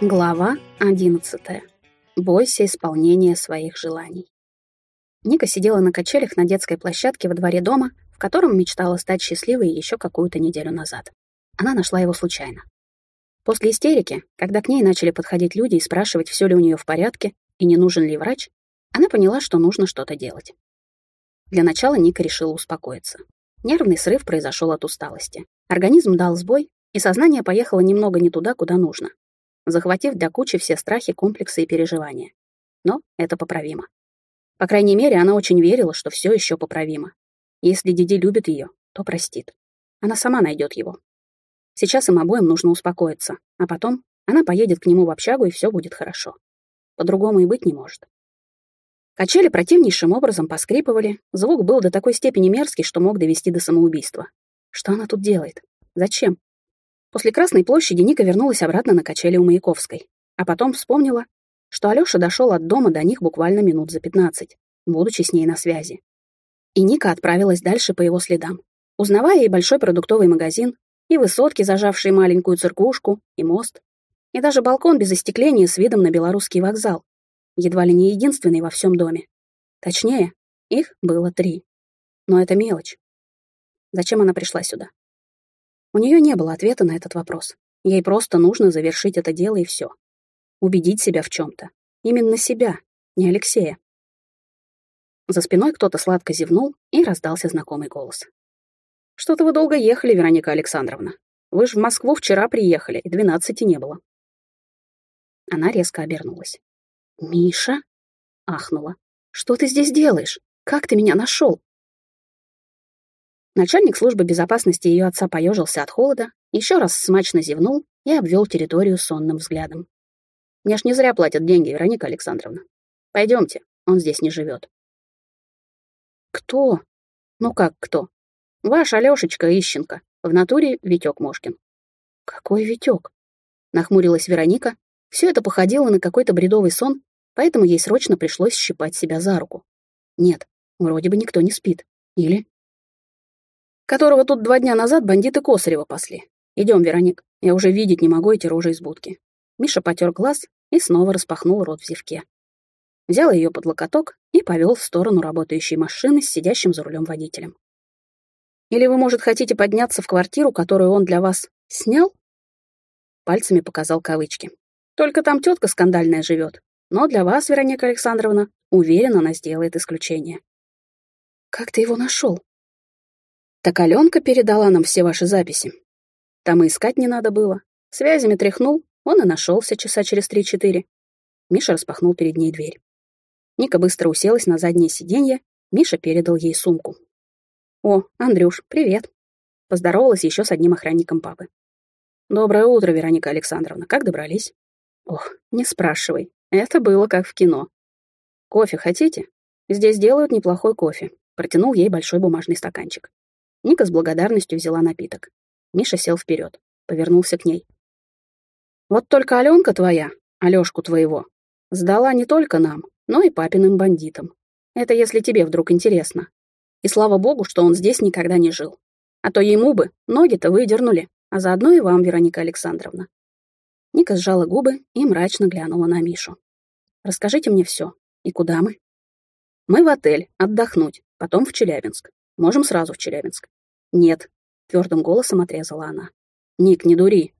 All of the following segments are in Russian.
Глава одиннадцатая. Бойся исполнения своих желаний. Ника сидела на качелях на детской площадке во дворе дома, в котором мечтала стать счастливой еще какую-то неделю назад. Она нашла его случайно. После истерики, когда к ней начали подходить люди и спрашивать, все ли у нее в порядке и не нужен ли врач, она поняла, что нужно что-то делать. Для начала Ника решила успокоиться. Нервный срыв произошел от усталости. Организм дал сбой, и сознание поехало немного не туда, куда нужно, захватив для кучи все страхи, комплексы и переживания. Но это поправимо. По крайней мере, она очень верила, что все еще поправимо. Если Диди любит ее, то простит. Она сама найдет его, Сейчас им обоим нужно успокоиться, а потом она поедет к нему в общагу, и все будет хорошо. По-другому и быть не может. Качели противнейшим образом поскрипывали, звук был до такой степени мерзкий, что мог довести до самоубийства. Что она тут делает? Зачем? После Красной площади Ника вернулась обратно на качели у Маяковской, а потом вспомнила, что Алёша дошел от дома до них буквально минут за пятнадцать, будучи с ней на связи. И Ника отправилась дальше по его следам, узнавая и большой продуктовый магазин, и высотки, зажавшие маленькую церквушку, и мост, и даже балкон без остекления с видом на белорусский вокзал, едва ли не единственный во всем доме. Точнее, их было три. Но это мелочь. Зачем она пришла сюда? У нее не было ответа на этот вопрос. Ей просто нужно завершить это дело и все. Убедить себя в чем-то. Именно себя, не Алексея. За спиной кто-то сладко зевнул, и раздался знакомый голос. «Что-то вы долго ехали, Вероника Александровна. Вы же в Москву вчера приехали, и двенадцати не было». Она резко обернулась. «Миша?» — ахнула. «Что ты здесь делаешь? Как ты меня нашел?» Начальник службы безопасности ее отца поежился от холода, еще раз смачно зевнул и обвел территорию сонным взглядом. «Мне ж не зря платят деньги, Вероника Александровна. Пойдемте, он здесь не живет». «Кто? Ну как кто? Ваш Алёшечка Ищенко. В натуре Витёк Мошкин. Какой Витёк? Нахмурилась Вероника. Все это походило на какой-то бредовый сон, поэтому ей срочно пришлось щипать себя за руку. Нет, вроде бы никто не спит. Или... Которого тут два дня назад бандиты Косарева пасли. Идем, Вероник, я уже видеть не могу эти рожи из будки. Миша потер глаз и снова распахнул рот в зевке. Взял ее под локоток и повел в сторону работающей машины с сидящим за рулем водителем. Или вы, может, хотите подняться в квартиру, которую он для вас снял?» Пальцами показал кавычки. «Только там тетка скандальная живет. Но для вас, Вероника Александровна, уверен, она сделает исключение». «Как ты его нашел?» «Так Аленка передала нам все ваши записи. Там и искать не надо было. Связями тряхнул, он и нашелся часа через три-четыре». Миша распахнул перед ней дверь. Ника быстро уселась на заднее сиденье, Миша передал ей сумку. «О, Андрюш, привет!» Поздоровалась еще с одним охранником папы. «Доброе утро, Вероника Александровна. Как добрались?» «Ох, не спрашивай. Это было как в кино. Кофе хотите? Здесь делают неплохой кофе». Протянул ей большой бумажный стаканчик. Ника с благодарностью взяла напиток. Миша сел вперед, повернулся к ней. «Вот только Аленка твоя, Алешку твоего, сдала не только нам, но и папиным бандитам. Это если тебе вдруг интересно. И слава богу, что он здесь никогда не жил. А то ему бы ноги-то выдернули, а заодно и вам, Вероника Александровна. Ника сжала губы и мрачно глянула на Мишу. «Расскажите мне все. И куда мы?» «Мы в отель, отдохнуть, потом в Челябинск. Можем сразу в Челябинск». «Нет», — твердым голосом отрезала она. «Ник, не дури.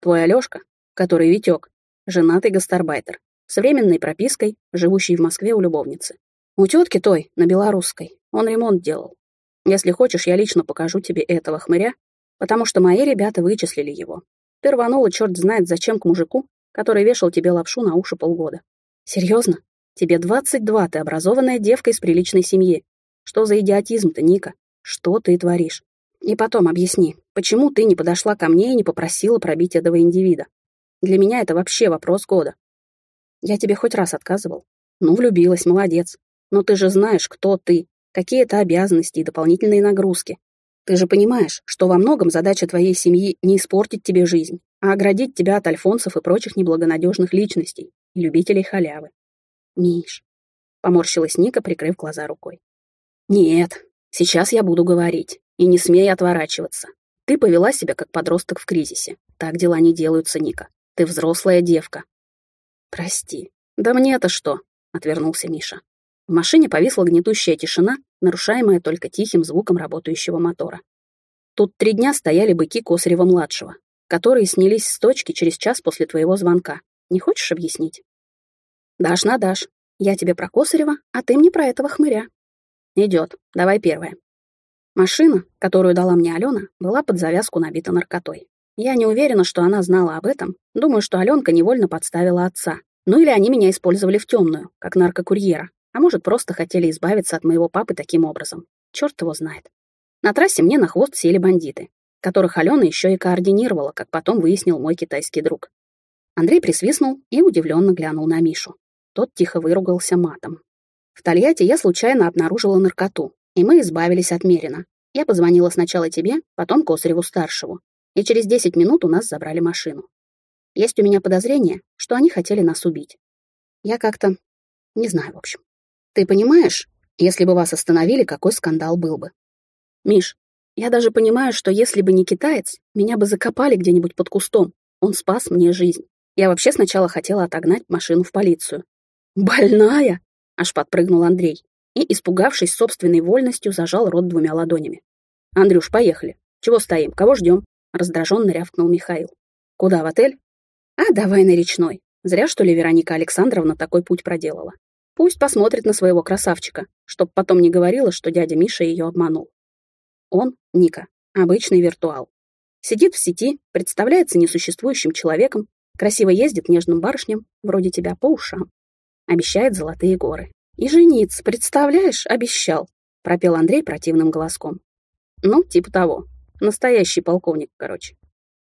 Твой Алёшка, который Витёк, женатый гастарбайтер, с временной пропиской, живущий в Москве у любовницы. У тетки той, на белорусской, он ремонт делал. Если хочешь, я лично покажу тебе этого хмыря, потому что мои ребята вычислили его. Ты рванула черт знает зачем к мужику, который вешал тебе лапшу на уши полгода. Серьезно? Тебе 22, ты образованная девка из приличной семьи. Что за идиотизм-то, Ника? Что ты творишь? И потом объясни, почему ты не подошла ко мне и не попросила пробить этого индивида? Для меня это вообще вопрос года. Я тебе хоть раз отказывал? Ну, влюбилась, молодец. Но ты же знаешь, кто ты, какие это обязанности и дополнительные нагрузки. Ты же понимаешь, что во многом задача твоей семьи не испортить тебе жизнь, а оградить тебя от альфонсов и прочих неблагонадежных личностей и любителей халявы. Миш, поморщилась Ника, прикрыв глаза рукой. Нет, Сейчас я буду говорить, и не смей отворачиваться. Ты повела себя как подросток в кризисе. Так дела не делаются, Ника. Ты взрослая девка. Прости. Да мне-то что? Отвернулся Миша. В машине повисла гнетущая тишина, нарушаемая только тихим звуком работающего мотора. Тут три дня стояли быки Косарева-младшего, которые снялись с точки через час после твоего звонка. Не хочешь объяснить? Дашь на дашь. Я тебе про Косарева, а ты мне про этого хмыря. Идет. Давай первое. Машина, которую дала мне Алена, была под завязку набита наркотой. Я не уверена, что она знала об этом. Думаю, что Аленка невольно подставила отца. Ну или они меня использовали в темную, как наркокурьера. А может, просто хотели избавиться от моего папы таким образом. Черт его знает. На трассе мне на хвост сели бандиты, которых Алена еще и координировала, как потом выяснил мой китайский друг. Андрей присвистнул и удивленно глянул на Мишу. Тот тихо выругался матом. В Тольятти я случайно обнаружила наркоту, и мы избавились от Мерина. Я позвонила сначала тебе, потом Косареву-старшему, и через 10 минут у нас забрали машину. Есть у меня подозрение, что они хотели нас убить. Я как-то... не знаю, в общем. Ты понимаешь, если бы вас остановили, какой скандал был бы? Миш, я даже понимаю, что если бы не китаец, меня бы закопали где-нибудь под кустом. Он спас мне жизнь. Я вообще сначала хотела отогнать машину в полицию. «Больная!» — аж подпрыгнул Андрей и, испугавшись собственной вольностью, зажал рот двумя ладонями. «Андрюш, поехали. Чего стоим? Кого ждем?» — раздраженно рявкнул Михаил. «Куда, в отель?» «А, давай на речной. Зря, что ли, Вероника Александровна такой путь проделала. Пусть посмотрит на своего красавчика, чтоб потом не говорила, что дядя Миша ее обманул. Он, Ника, обычный виртуал. Сидит в сети, представляется несуществующим человеком, красиво ездит нежным барышням, вроде тебя, по ушам. Обещает золотые горы. И жениться, представляешь, обещал, пропел Андрей противным голоском. Ну, типа того. Настоящий полковник, короче.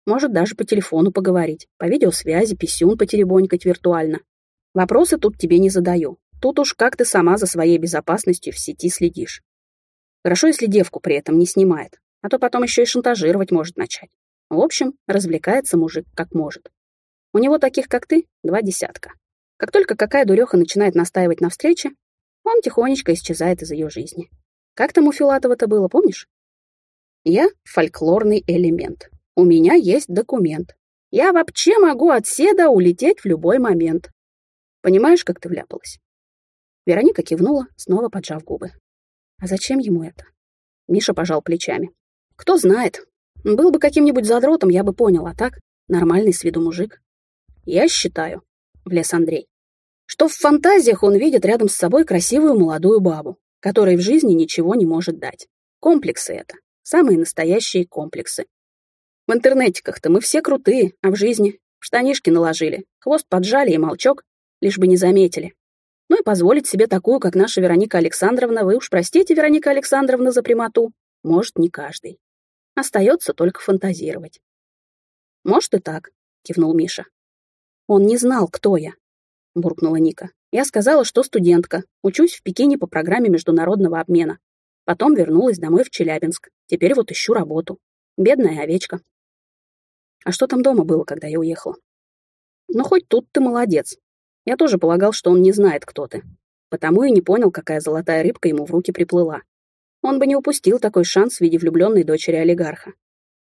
Может даже по телефону поговорить, по видеосвязи, писюн потеребонькать виртуально. Вопросы тут тебе не задаю. Тут уж как ты сама за своей безопасностью в сети следишь. Хорошо, если девку при этом не снимает, а то потом еще и шантажировать может начать. В общем, развлекается мужик как может. У него таких, как ты, два десятка. Как только какая дуреха начинает настаивать на встрече, он тихонечко исчезает из ее жизни. Как там у Филатова-то было, помнишь? Я фольклорный элемент. У меня есть документ. Я вообще могу от седа улететь в любой момент. Понимаешь, как ты вляпалась? Вероника кивнула, снова поджав губы. А зачем ему это? Миша пожал плечами. Кто знает. Был бы каким-нибудь задротом, я бы понял, а так нормальный с виду мужик. Я считаю, влез Андрей, что в фантазиях он видит рядом с собой красивую молодую бабу, которой в жизни ничего не может дать. Комплексы это. Самые настоящие комплексы. В интернетиках-то мы все крутые, а в жизни штанишки наложили, хвост поджали и молчок, лишь бы не заметили. Ну и позволить себе такую, как наша Вероника Александровна, вы уж простите, Вероника Александровна, за прямоту, может не каждый. Остается только фантазировать. Может и так, кивнул Миша. Он не знал, кто я, буркнула Ника. Я сказала, что студентка, учусь в Пекине по программе международного обмена. Потом вернулась домой в Челябинск. Теперь вот ищу работу. Бедная овечка. А что там дома было, когда я уехала? Ну, хоть тут ты молодец, я тоже полагал, что он не знает, кто ты. Потому и не понял, какая золотая рыбка ему в руки приплыла. Он бы не упустил такой шанс в виде влюбленной дочери олигарха.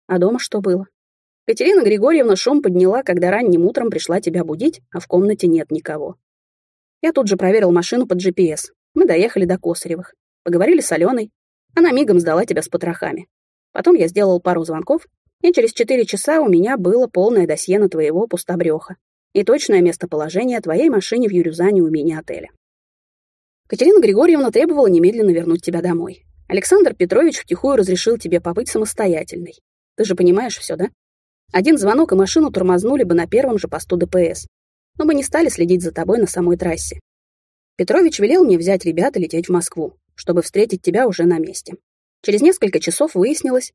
А дома что было? Катерина Григорьевна шум подняла, когда ранним утром пришла тебя будить, а в комнате нет никого. Я тут же проверил машину под GPS. Мы доехали до Косаревых. Поговорили с Аленой. Она мигом сдала тебя с потрохами. Потом я сделал пару звонков, и через четыре часа у меня было полное досье на твоего пустобреха и точное местоположение твоей машины в Юрюзане у мини-отеля. Катерина Григорьевна требовала немедленно вернуть тебя домой. Александр Петрович втихую разрешил тебе побыть самостоятельной. Ты же понимаешь все, да? Один звонок и машину тормознули бы на первом же посту ДПС. Но мы не стали следить за тобой на самой трассе. Петрович велел мне взять ребят и лететь в Москву, чтобы встретить тебя уже на месте. Через несколько часов выяснилось,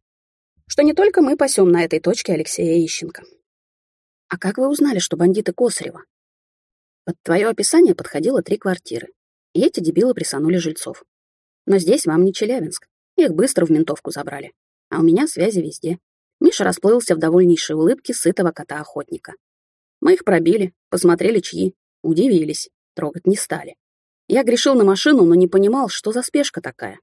что не только мы пасем на этой точке Алексея Ищенко. «А как вы узнали, что бандиты Косарева?» Под твое описание подходило три квартиры, и эти дебилы присанули жильцов. Но здесь вам не Челябинск. Их быстро в ментовку забрали. А у меня связи везде. Миша расплылся в довольнейшей улыбке сытого кота-охотника. Мы их пробили, посмотрели чьи, удивились, трогать не стали. Я грешил на машину, но не понимал, что за спешка такая.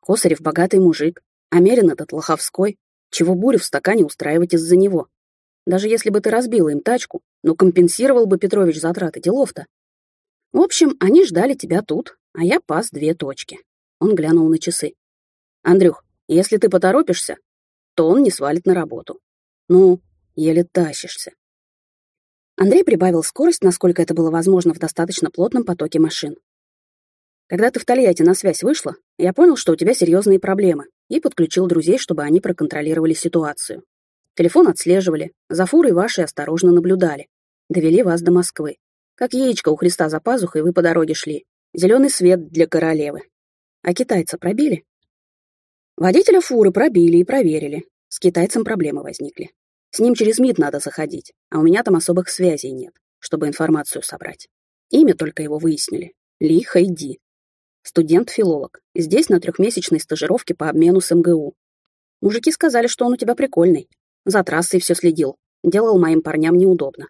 Косарев богатый мужик, а Мерин этот лоховской. Чего бурю в стакане устраивать из-за него? Даже если бы ты разбила им тачку, ну компенсировал бы Петрович затраты делов-то. В общем, они ждали тебя тут, а я пас две точки. Он глянул на часы. Андрюх, если ты поторопишься, то он не свалит на работу. Ну, еле тащишься. Андрей прибавил скорость, насколько это было возможно в достаточно плотном потоке машин. Когда ты в Тольятти на связь вышла, я понял, что у тебя серьезные проблемы, и подключил друзей, чтобы они проконтролировали ситуацию. Телефон отслеживали, за фурой вашей осторожно наблюдали. Довели вас до Москвы. Как яичко у Христа за пазухой вы по дороге шли. Зеленый свет для королевы. А китайца пробили? Водителя фуры пробили и проверили. С китайцем проблемы возникли. С ним через МИД надо заходить, а у меня там особых связей нет, чтобы информацию собрать. Имя только его выяснили. Ли Хайди. Студент-филолог. Здесь на трехмесячной стажировке по обмену с МГУ. Мужики сказали, что он у тебя прикольный. За трассой все следил. Делал моим парням неудобно.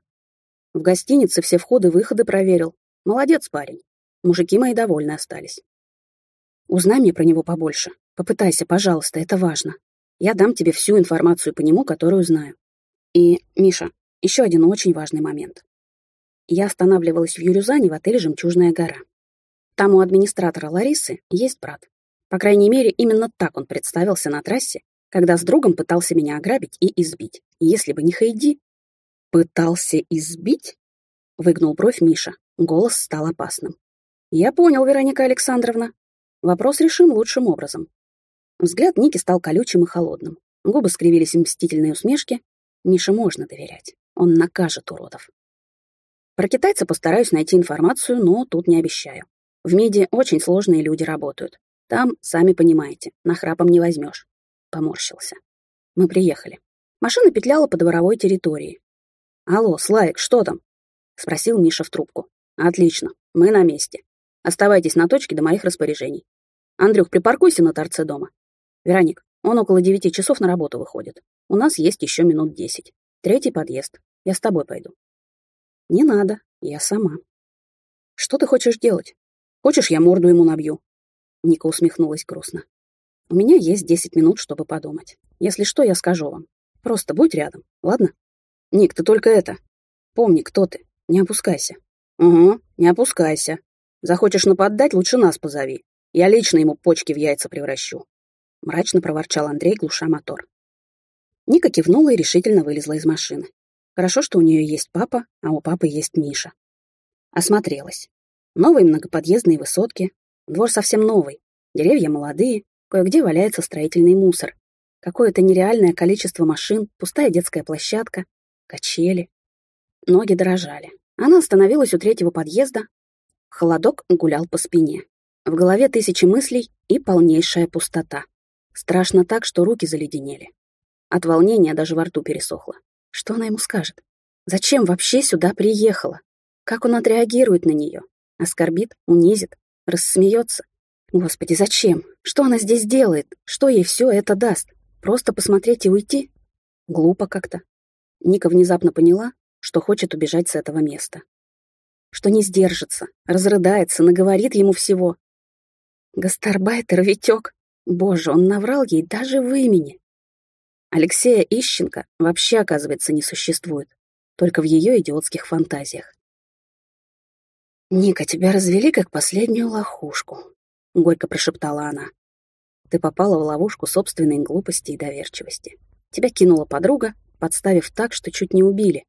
В гостинице все входы-выходы проверил. Молодец парень. Мужики мои довольны остались. Узнай мне про него побольше. Попытайся, пожалуйста, это важно. Я дам тебе всю информацию по нему, которую знаю. И, Миша, еще один очень важный момент. Я останавливалась в Юрюзане в отеле «Жемчужная гора». Там у администратора Ларисы есть брат. По крайней мере, именно так он представился на трассе, когда с другом пытался меня ограбить и избить. Если бы не Хейди... «Пытался избить?» — выгнул бровь Миша. Голос стал опасным. «Я понял, Вероника Александровна. Вопрос решим лучшим образом». Взгляд Ники стал колючим и холодным. Губы скривились в мстительной усмешке. Мише можно доверять. Он накажет уродов. Про китайца постараюсь найти информацию, но тут не обещаю. В МИДе очень сложные люди работают. Там, сами понимаете, нахрапом не возьмешь. Поморщился. Мы приехали. Машина петляла по дворовой территории. «Алло, Славик, что там?» — спросил Миша в трубку. «Отлично, мы на месте. Оставайтесь на точке до моих распоряжений. Андрюх, припаркуйся на торце дома. Вероник, он около девяти часов на работу выходит. У нас есть еще минут десять. Третий подъезд. Я с тобой пойду». «Не надо, я сама». «Что ты хочешь делать? Хочешь, я морду ему набью?» Ника усмехнулась грустно. У меня есть десять минут, чтобы подумать. Если что, я скажу вам. Просто будь рядом, ладно? Ник, ты только это. Помни, кто ты. Не опускайся. Угу, не опускайся. Захочешь нападать, лучше нас позови. Я лично ему почки в яйца превращу. Мрачно проворчал Андрей, глуша мотор. Ника кивнула и решительно вылезла из машины. Хорошо, что у нее есть папа, а у папы есть Миша. Осмотрелась. Новые многоподъездные высотки. Двор совсем новый. Деревья молодые, Кое-где валяется строительный мусор. Какое-то нереальное количество машин, пустая детская площадка, качели. Ноги дрожали. Она остановилась у третьего подъезда. Холодок гулял по спине. В голове тысячи мыслей и полнейшая пустота. Страшно так, что руки заледенели. От волнения даже во рту пересохло. Что она ему скажет? Зачем вообще сюда приехала? Как он отреагирует на нее? Оскорбит, унизит, рассмеется? Господи, зачем? Что она здесь делает? Что ей все это даст? Просто посмотреть и уйти? Глупо как-то. Ника внезапно поняла, что хочет убежать с этого места. Что не сдержится, разрыдается, наговорит ему всего. Гастарбайтер Витек. Боже, он наврал ей даже в имени. Алексея Ищенко вообще, оказывается, не существует. Только в ее идиотских фантазиях. «Ника, тебя развели как последнюю лохушку», — горько прошептала она. «Ты попала в ловушку собственной глупости и доверчивости. Тебя кинула подруга, подставив так, что чуть не убили.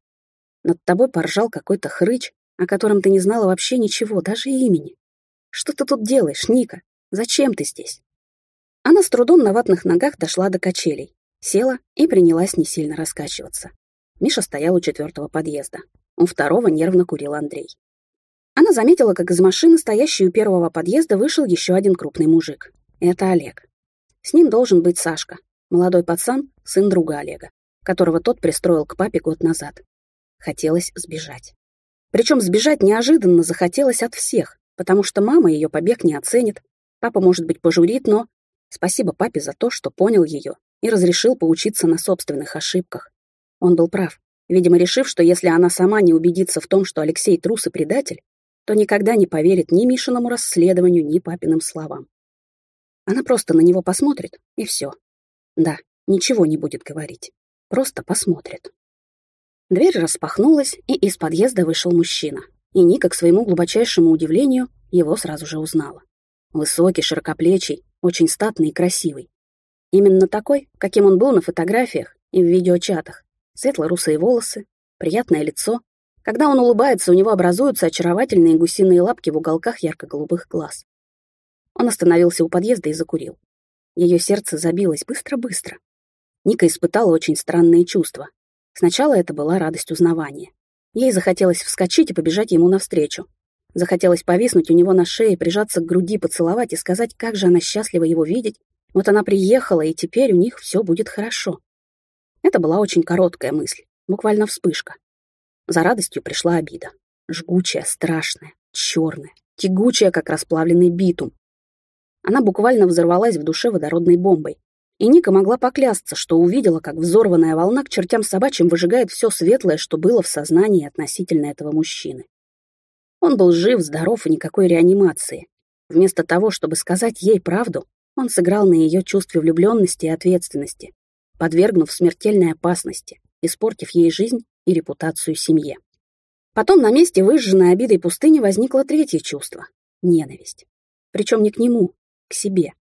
Над тобой поржал какой-то хрыч, о котором ты не знала вообще ничего, даже имени. Что ты тут делаешь, Ника? Зачем ты здесь?» Она с трудом на ватных ногах дошла до качелей, села и принялась не сильно раскачиваться. Миша стоял у четвертого подъезда. У второго нервно курил Андрей. Она заметила, как из машины, стоящей у первого подъезда, вышел еще один крупный мужик. Это Олег. С ним должен быть Сашка, молодой пацан, сын друга Олега, которого тот пристроил к папе год назад. Хотелось сбежать. Причем сбежать неожиданно захотелось от всех, потому что мама ее побег не оценит, папа, может быть, пожурит, но спасибо папе за то, что понял ее и разрешил поучиться на собственных ошибках. Он был прав, видимо, решив, что если она сама не убедится в том, что Алексей трус и предатель, то никогда не поверит ни Мишиному расследованию, ни папиным словам. Она просто на него посмотрит, и все. Да, ничего не будет говорить. Просто посмотрит. Дверь распахнулась, и из подъезда вышел мужчина. И Ника, к своему глубочайшему удивлению, его сразу же узнала. Высокий, широкоплечий, очень статный и красивый. Именно такой, каким он был на фотографиях и в видеочатах. Светло-русые волосы, приятное лицо. Когда он улыбается, у него образуются очаровательные гусиные лапки в уголках ярко-голубых глаз. Он остановился у подъезда и закурил. Ее сердце забилось быстро-быстро. Ника испытала очень странные чувства. Сначала это была радость узнавания. Ей захотелось вскочить и побежать ему навстречу. Захотелось повиснуть у него на шее, прижаться к груди, поцеловать и сказать, как же она счастлива его видеть. Вот она приехала, и теперь у них все будет хорошо. Это была очень короткая мысль, буквально вспышка. За радостью пришла обида. Жгучая, страшная, черная, тягучая, как расплавленный битум. Она буквально взорвалась в душе водородной бомбой. И Ника могла поклясться, что увидела, как взорванная волна к чертям собачьим выжигает все светлое, что было в сознании относительно этого мужчины. Он был жив, здоров и никакой реанимации. Вместо того, чтобы сказать ей правду, он сыграл на ее чувстве влюбленности и ответственности, подвергнув смертельной опасности, испортив ей жизнь и репутацию семье. Потом на месте выжженной обидой пустыни возникло третье чувство — ненависть. Причем не к нему, к себе.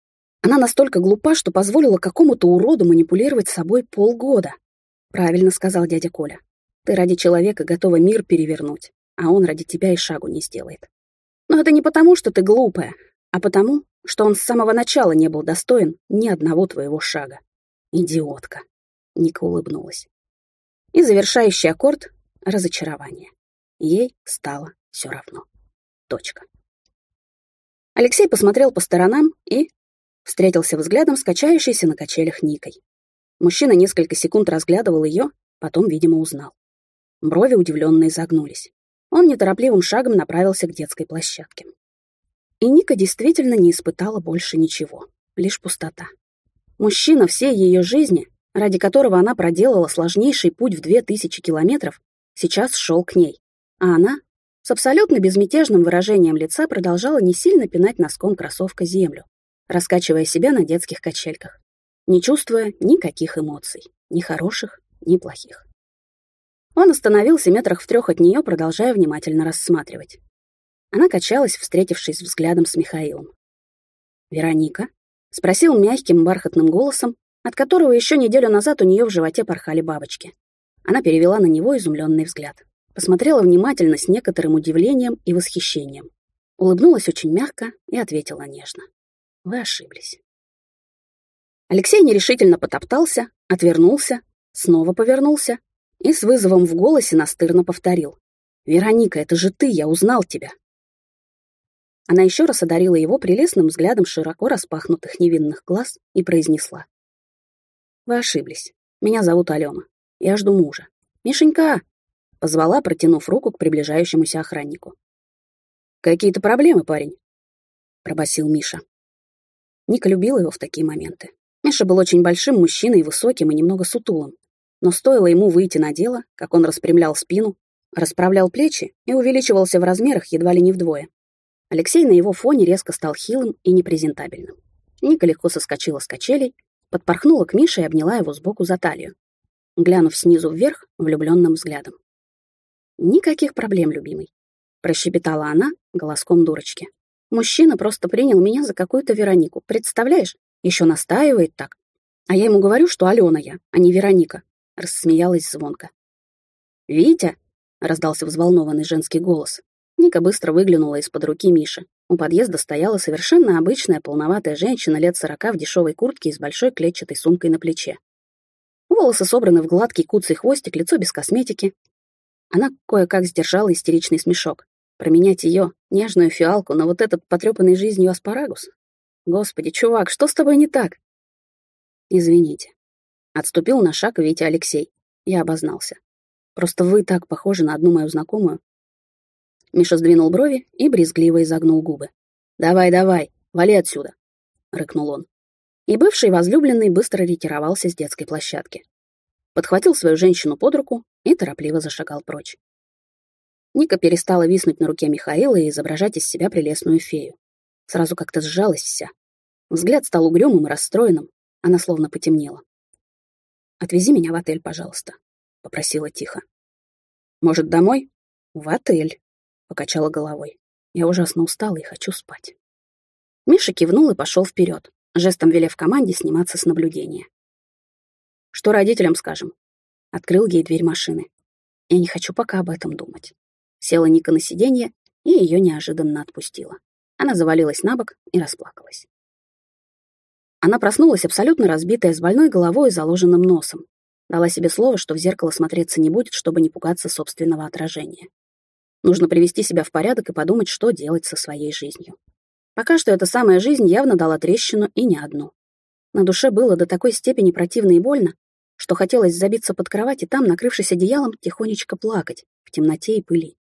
Она настолько глупа, что позволила какому-то уроду манипулировать собой полгода. Правильно сказал дядя Коля. Ты ради человека готова мир перевернуть а он ради тебя и шагу не сделает. Но это не потому, что ты глупая, а потому, что он с самого начала не был достоин ни одного твоего шага. Идиотка. Ника улыбнулась. И завершающий аккорд — разочарование. Ей стало все равно. Точка. Алексей посмотрел по сторонам и встретился взглядом с качающейся на качелях Никой. Мужчина несколько секунд разглядывал ее, потом, видимо, узнал. Брови удивленно изогнулись он неторопливым шагом направился к детской площадке. И Ника действительно не испытала больше ничего, лишь пустота. Мужчина всей ее жизни, ради которого она проделала сложнейший путь в две тысячи километров, сейчас шел к ней, а она с абсолютно безмятежным выражением лица продолжала не сильно пинать носком кроссовка землю, раскачивая себя на детских качельках, не чувствуя никаких эмоций, ни хороших, ни плохих. Он остановился метрах в трех от нее, продолжая внимательно рассматривать. Она качалась, встретившись взглядом с Михаилом. «Вероника?» — спросил мягким бархатным голосом, от которого еще неделю назад у нее в животе порхали бабочки. Она перевела на него изумленный взгляд. Посмотрела внимательно с некоторым удивлением и восхищением. Улыбнулась очень мягко и ответила нежно. «Вы ошиблись». Алексей нерешительно потоптался, отвернулся, снова повернулся и с вызовом в голосе настырно повторил. «Вероника, это же ты, я узнал тебя!» Она еще раз одарила его прелестным взглядом широко распахнутых невинных глаз и произнесла. «Вы ошиблись. Меня зовут Алена. Я жду мужа. Мишенька!» — позвала, протянув руку к приближающемуся охраннику. «Какие-то проблемы, парень?» — пробасил Миша. Ника любила его в такие моменты. Миша был очень большим мужчиной, высоким и немного сутулым. Но стоило ему выйти на дело, как он распрямлял спину, расправлял плечи и увеличивался в размерах едва ли не вдвое. Алексей на его фоне резко стал хилым и непрезентабельным. Ника легко соскочила с качелей, подпорхнула к Мише и обняла его сбоку за талию, глянув снизу вверх влюбленным взглядом. «Никаких проблем, любимый», — прощебетала она голоском дурочки. «Мужчина просто принял меня за какую-то Веронику, представляешь? Еще настаивает так. А я ему говорю, что Алена я, а не Вероника. — рассмеялась звонко. «Витя!» — раздался взволнованный женский голос. Ника быстро выглянула из-под руки Миши. У подъезда стояла совершенно обычная полноватая женщина лет сорока в дешевой куртке и с большой клетчатой сумкой на плече. Волосы собраны в гладкий куцый хвостик, лицо без косметики. Она кое-как сдержала истеричный смешок. Променять ее, нежную фиалку, на вот этот потрепанный жизнью аспарагус? Господи, чувак, что с тобой не так? Извините. Отступил на шаг Витя Алексей. Я обознался. Просто вы так похожи на одну мою знакомую. Миша сдвинул брови и брезгливо изогнул губы. «Давай, давай, вали отсюда!» — рыкнул он. И бывший возлюбленный быстро ретировался с детской площадки. Подхватил свою женщину под руку и торопливо зашагал прочь. Ника перестала виснуть на руке Михаила и изображать из себя прелестную фею. Сразу как-то сжалась вся. Взгляд стал угрюмым и расстроенным, она словно потемнела. «Отвези меня в отель, пожалуйста», — попросила тихо. «Может, домой?» «В отель», — покачала головой. «Я ужасно устала и хочу спать». Миша кивнул и пошел вперед, жестом велев команде сниматься с наблюдения. «Что родителям скажем?» Открыл ей дверь машины. Я не хочу пока об этом думать. Села Ника на сиденье и ее неожиданно отпустила. Она завалилась на бок и расплакалась. Она проснулась абсолютно разбитая, с больной головой и заложенным носом. Дала себе слово, что в зеркало смотреться не будет, чтобы не пугаться собственного отражения. Нужно привести себя в порядок и подумать, что делать со своей жизнью. Пока что эта самая жизнь явно дала трещину и не одну. На душе было до такой степени противно и больно, что хотелось забиться под кровать и там, накрывшись одеялом, тихонечко плакать в темноте и пыли.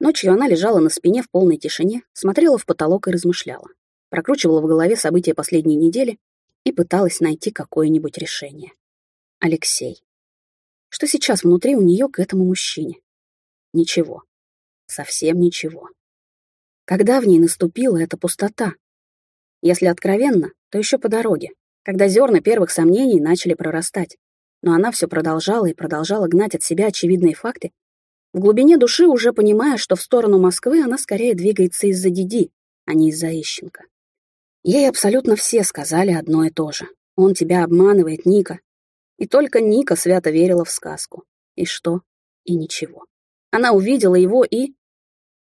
Ночью она лежала на спине в полной тишине, смотрела в потолок и размышляла. Прокручивала в голове события последней недели и пыталась найти какое-нибудь решение. Алексей. Что сейчас внутри у нее к этому мужчине? Ничего. Совсем ничего. Когда в ней наступила эта пустота? Если откровенно, то еще по дороге, когда зерна первых сомнений начали прорастать но она все продолжала и продолжала гнать от себя очевидные факты, в глубине души уже понимая, что в сторону Москвы она скорее двигается из-за Диди, а не из-за Ищенко. Ей абсолютно все сказали одно и то же. Он тебя обманывает, Ника. И только Ника свято верила в сказку. И что? И ничего. Она увидела его и...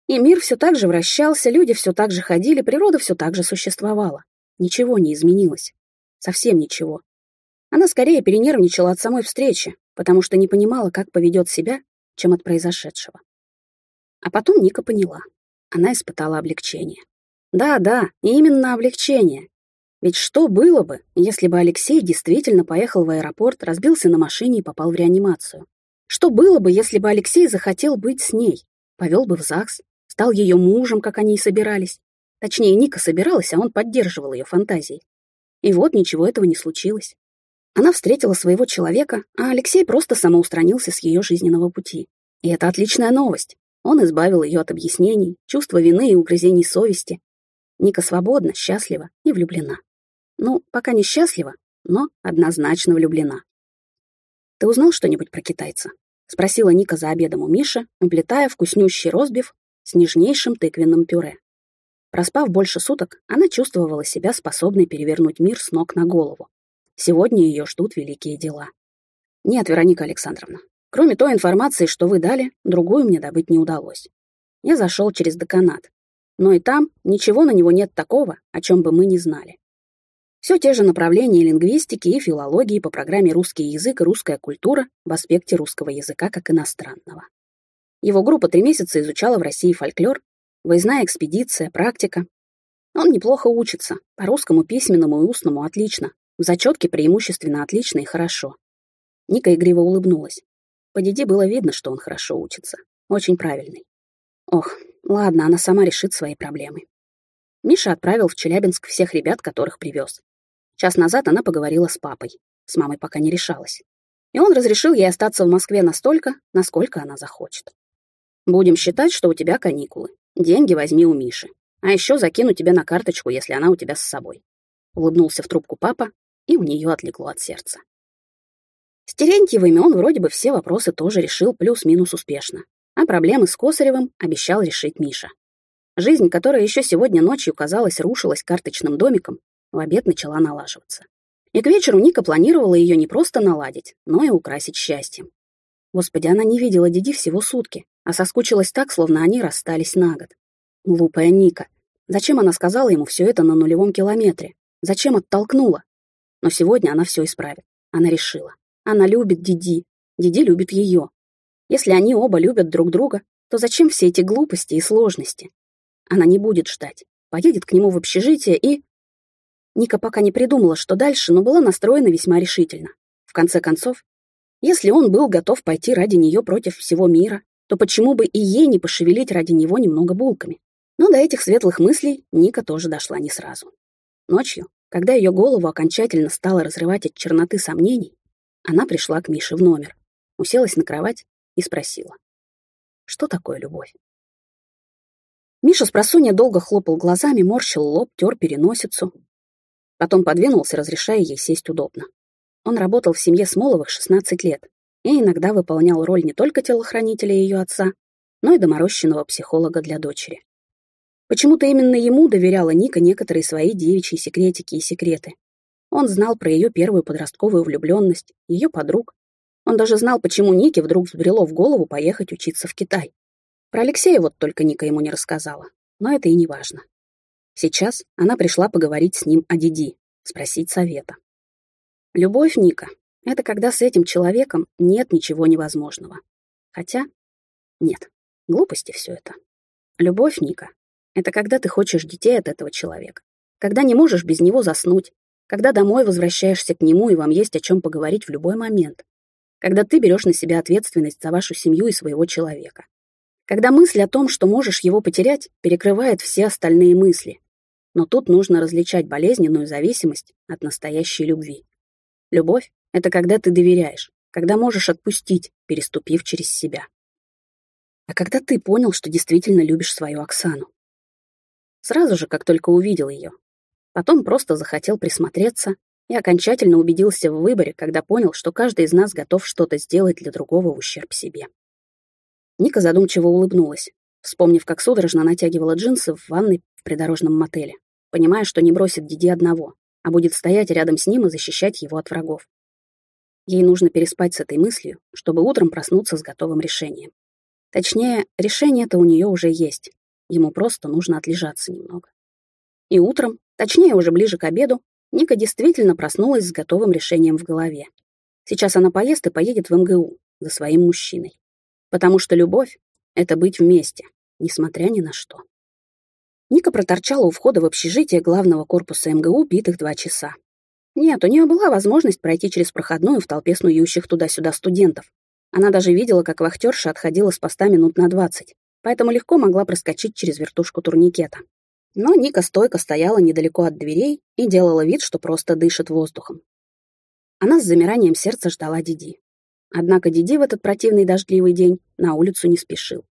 И мир все так же вращался, люди все так же ходили, природа все так же существовала. Ничего не изменилось. Совсем ничего. Она скорее перенервничала от самой встречи, потому что не понимала, как поведет себя, чем от произошедшего. А потом Ника поняла. Она испытала облегчение. Да, да, именно облегчение. Ведь что было бы, если бы Алексей действительно поехал в аэропорт, разбился на машине и попал в реанимацию? Что было бы, если бы Алексей захотел быть с ней, повел бы в ЗАГС, стал ее мужем, как они и собирались? Точнее, Ника собиралась, а он поддерживал ее фантазии. И вот ничего этого не случилось. Она встретила своего человека, а Алексей просто самоустранился с ее жизненного пути. И это отличная новость. Он избавил ее от объяснений, чувства вины и угрызений совести. Ника свободна, счастлива и влюблена. Ну, пока не счастлива, но однозначно влюблена. «Ты узнал что-нибудь про китайца?» — спросила Ника за обедом у Миши, уплетая вкуснющий розбив с нежнейшим тыквенным пюре. Проспав больше суток, она чувствовала себя способной перевернуть мир с ног на голову. Сегодня ее ждут великие дела. Нет, Вероника Александровна, кроме той информации, что вы дали, другую мне добыть не удалось. Я зашел через деканат. Но и там ничего на него нет такого, о чем бы мы не знали. Все те же направления лингвистики и филологии по программе «Русский язык и русская культура» в аспекте русского языка как иностранного. Его группа три месяца изучала в России фольклор, выездная экспедиция, практика. Он неплохо учится, по русскому письменному и устному отлично, в зачетке преимущественно отлично и хорошо. Ника игриво улыбнулась. По Диди было видно, что он хорошо учится. Очень правильный. Ох, ладно, она сама решит свои проблемы. Миша отправил в Челябинск всех ребят, которых привез. Час назад она поговорила с папой. С мамой пока не решалась. И он разрешил ей остаться в Москве настолько, насколько она захочет. Будем считать, что у тебя каникулы. Деньги возьми у Миши. А еще закину тебе на карточку, если она у тебя с собой. Улыбнулся в трубку папа и у нее отлегло от сердца. С Терентьевыми он вроде бы все вопросы тоже решил плюс-минус успешно, а проблемы с Косаревым обещал решить Миша. Жизнь, которая еще сегодня ночью, казалось, рушилась карточным домиком, в обед начала налаживаться. И к вечеру Ника планировала ее не просто наладить, но и украсить счастьем. Господи, она не видела Диди всего сутки, а соскучилась так, словно они расстались на год. Глупая Ника. Зачем она сказала ему все это на нулевом километре? Зачем оттолкнула? Но сегодня она все исправит. Она решила. Она любит Диди. Диди любит ее. Если они оба любят друг друга, то зачем все эти глупости и сложности? Она не будет ждать. Поедет к нему в общежитие и... Ника пока не придумала, что дальше, но была настроена весьма решительно. В конце концов, если он был готов пойти ради нее против всего мира, то почему бы и ей не пошевелить ради него немного булками? Но до этих светлых мыслей Ника тоже дошла не сразу. Ночью, когда ее голову окончательно стало разрывать от черноты сомнений, она пришла к Мише в номер, уселась на кровать и спросила. Что такое любовь? Миша с просонья долго хлопал глазами, морщил лоб, тер переносицу. Потом подвинулся, разрешая ей сесть удобно. Он работал в семье Смоловых 16 лет и иногда выполнял роль не только телохранителя ее отца, но и доморощенного психолога для дочери. Почему-то именно ему доверяла Ника некоторые свои девичьи секретики и секреты. Он знал про ее первую подростковую влюбленность, ее подруг. Он даже знал, почему Нике вдруг взбрело в голову поехать учиться в Китай. Про Алексея вот только Ника ему не рассказала, но это и не важно. Сейчас она пришла поговорить с ним о Диди, спросить совета. Любовь, Ника, это когда с этим человеком нет ничего невозможного. Хотя, нет, глупости все это. Любовь, Ника, это когда ты хочешь детей от этого человека, когда не можешь без него заснуть, когда домой возвращаешься к нему и вам есть о чем поговорить в любой момент, когда ты берешь на себя ответственность за вашу семью и своего человека, когда мысль о том, что можешь его потерять, перекрывает все остальные мысли. Но тут нужно различать болезненную зависимость от настоящей любви. Любовь — это когда ты доверяешь, когда можешь отпустить, переступив через себя. А когда ты понял, что действительно любишь свою Оксану, Сразу же, как только увидел ее. Потом просто захотел присмотреться и окончательно убедился в выборе, когда понял, что каждый из нас готов что-то сделать для другого в ущерб себе. Ника задумчиво улыбнулась, вспомнив, как судорожно натягивала джинсы в ванной в придорожном мотеле, понимая, что не бросит Диди одного, а будет стоять рядом с ним и защищать его от врагов. Ей нужно переспать с этой мыслью, чтобы утром проснуться с готовым решением. Точнее, решение-то у нее уже есть, Ему просто нужно отлежаться немного. И утром, точнее уже ближе к обеду, Ника действительно проснулась с готовым решением в голове. Сейчас она поест и поедет в МГУ за своим мужчиной. Потому что любовь — это быть вместе, несмотря ни на что. Ника проторчала у входа в общежитие главного корпуса МГУ битых два часа. Нет, у нее была возможность пройти через проходную в толпе снующих туда-сюда студентов. Она даже видела, как вахтерша отходила с поста минут на двадцать, поэтому легко могла проскочить через вертушку турникета. Но Ника стойко стояла недалеко от дверей и делала вид, что просто дышит воздухом. Она с замиранием сердца ждала Диди. Однако Диди в этот противный дождливый день на улицу не спешил,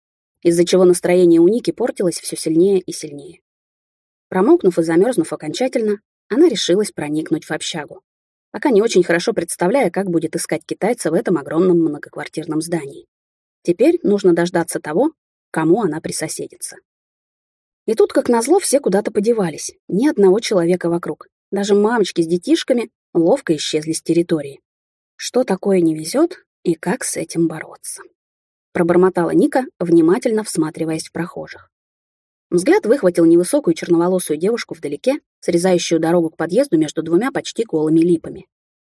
из-за чего настроение у Ники портилось все сильнее и сильнее. Промокнув и замерзнув окончательно, она решилась проникнуть в общагу, пока не очень хорошо представляя, как будет искать китайца в этом огромном многоквартирном здании. Теперь нужно дождаться того, кому она присоседится. И тут, как назло, все куда-то подевались, ни одного человека вокруг. Даже мамочки с детишками ловко исчезли с территории. Что такое не везет и как с этим бороться? Пробормотала Ника, внимательно всматриваясь в прохожих. Взгляд выхватил невысокую черноволосую девушку вдалеке, срезающую дорогу к подъезду между двумя почти голыми липами.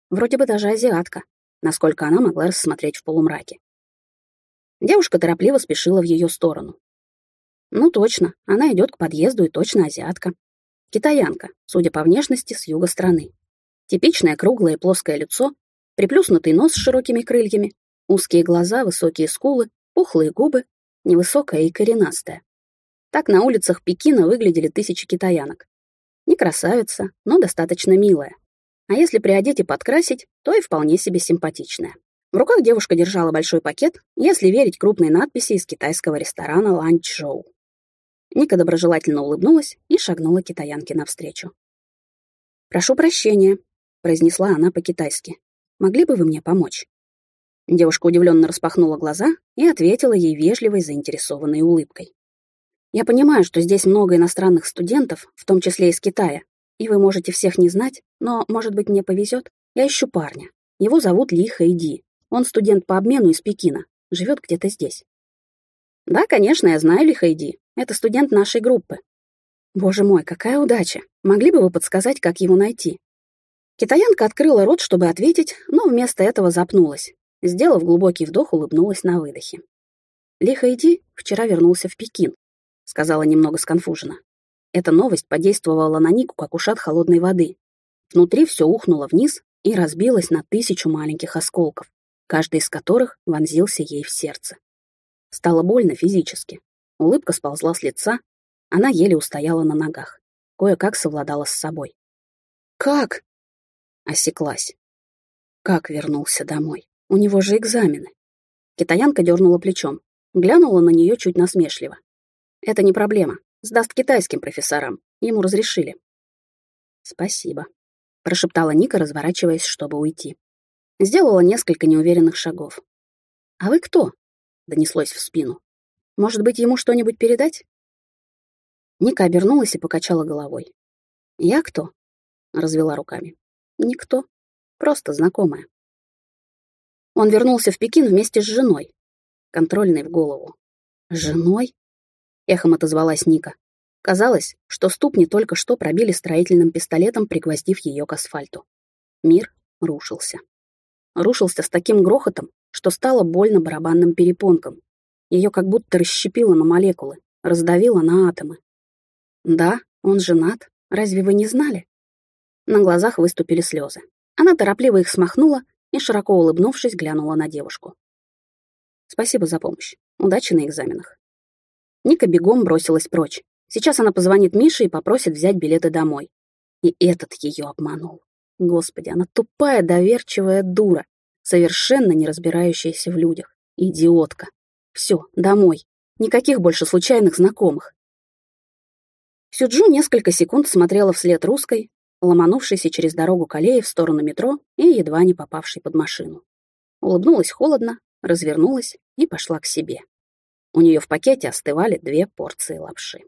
Вроде бы даже азиатка, насколько она могла рассмотреть в полумраке. Девушка торопливо спешила в ее сторону. Ну точно, она идет к подъезду и точно азиатка. Китаянка, судя по внешности, с юга страны. Типичное круглое плоское лицо, приплюснутый нос с широкими крыльями, узкие глаза, высокие скулы, пухлые губы, невысокая и коренастая. Так на улицах Пекина выглядели тысячи китаянок. Не красавица, но достаточно милая. А если приодеть и подкрасить, то и вполне себе симпатичная. В руках девушка держала большой пакет, если верить крупной надписи из китайского ресторана «Ланчжоу». Ника доброжелательно улыбнулась и шагнула китаянке навстречу. «Прошу прощения», — произнесла она по-китайски. «Могли бы вы мне помочь?» Девушка удивленно распахнула глаза и ответила ей вежливой, заинтересованной улыбкой. «Я понимаю, что здесь много иностранных студентов, в том числе из Китая, и вы можете всех не знать, но, может быть, мне повезет. Я ищу парня. Его зовут Ли Хэйди. Он студент по обмену из Пекина, живет где-то здесь. Да, конечно, я знаю Лихайди. Это студент нашей группы. Боже мой, какая удача. Могли бы вы подсказать, как его найти? Китаянка открыла рот, чтобы ответить, но вместо этого запнулась. Сделав глубокий вдох, улыбнулась на выдохе. Лихайди вчера вернулся в Пекин, сказала немного сконфуженно. Эта новость подействовала на Нику, как ушат холодной воды. Внутри все ухнуло вниз и разбилось на тысячу маленьких осколков каждый из которых вонзился ей в сердце. Стало больно физически. Улыбка сползла с лица, она еле устояла на ногах, кое-как совладала с собой. «Как?» — осеклась. «Как вернулся домой? У него же экзамены». Китаянка дернула плечом, глянула на нее чуть насмешливо. «Это не проблема. Сдаст китайским профессорам. Ему разрешили». «Спасибо», — прошептала Ника, разворачиваясь, чтобы уйти. Сделала несколько неуверенных шагов. «А вы кто?» — донеслось в спину. «Может быть, ему что-нибудь передать?» Ника обернулась и покачала головой. «Я кто?» — развела руками. «Никто. Просто знакомая». Он вернулся в Пекин вместе с женой, контрольной в голову. «Женой?» — эхом отозвалась Ника. Казалось, что ступни только что пробили строительным пистолетом, пригвоздив ее к асфальту. Мир рушился. Рушился с таким грохотом, что стало больно барабанным перепонкам. Ее как будто расщепило на молекулы, раздавило на атомы. Да, он женат. Разве вы не знали? На глазах выступили слезы. Она торопливо их смахнула и, широко улыбнувшись, глянула на девушку. «Спасибо за помощь. Удачи на экзаменах». Ника бегом бросилась прочь. Сейчас она позвонит Мише и попросит взять билеты домой. И этот ее обманул. Господи, она тупая, доверчивая дура, совершенно не разбирающаяся в людях. Идиотка. Все, домой. Никаких больше случайных знакомых. Сюджу несколько секунд смотрела вслед русской, ломанувшейся через дорогу колеи в сторону метро и едва не попавшей под машину. Улыбнулась холодно, развернулась и пошла к себе. У нее в пакете остывали две порции лапши.